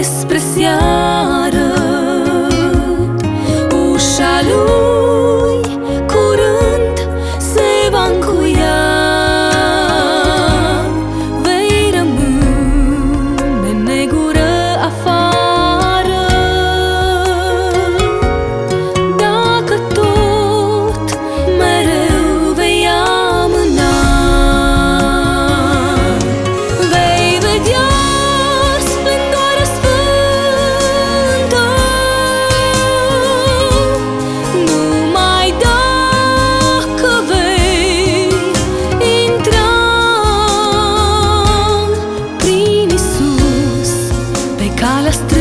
e nuestro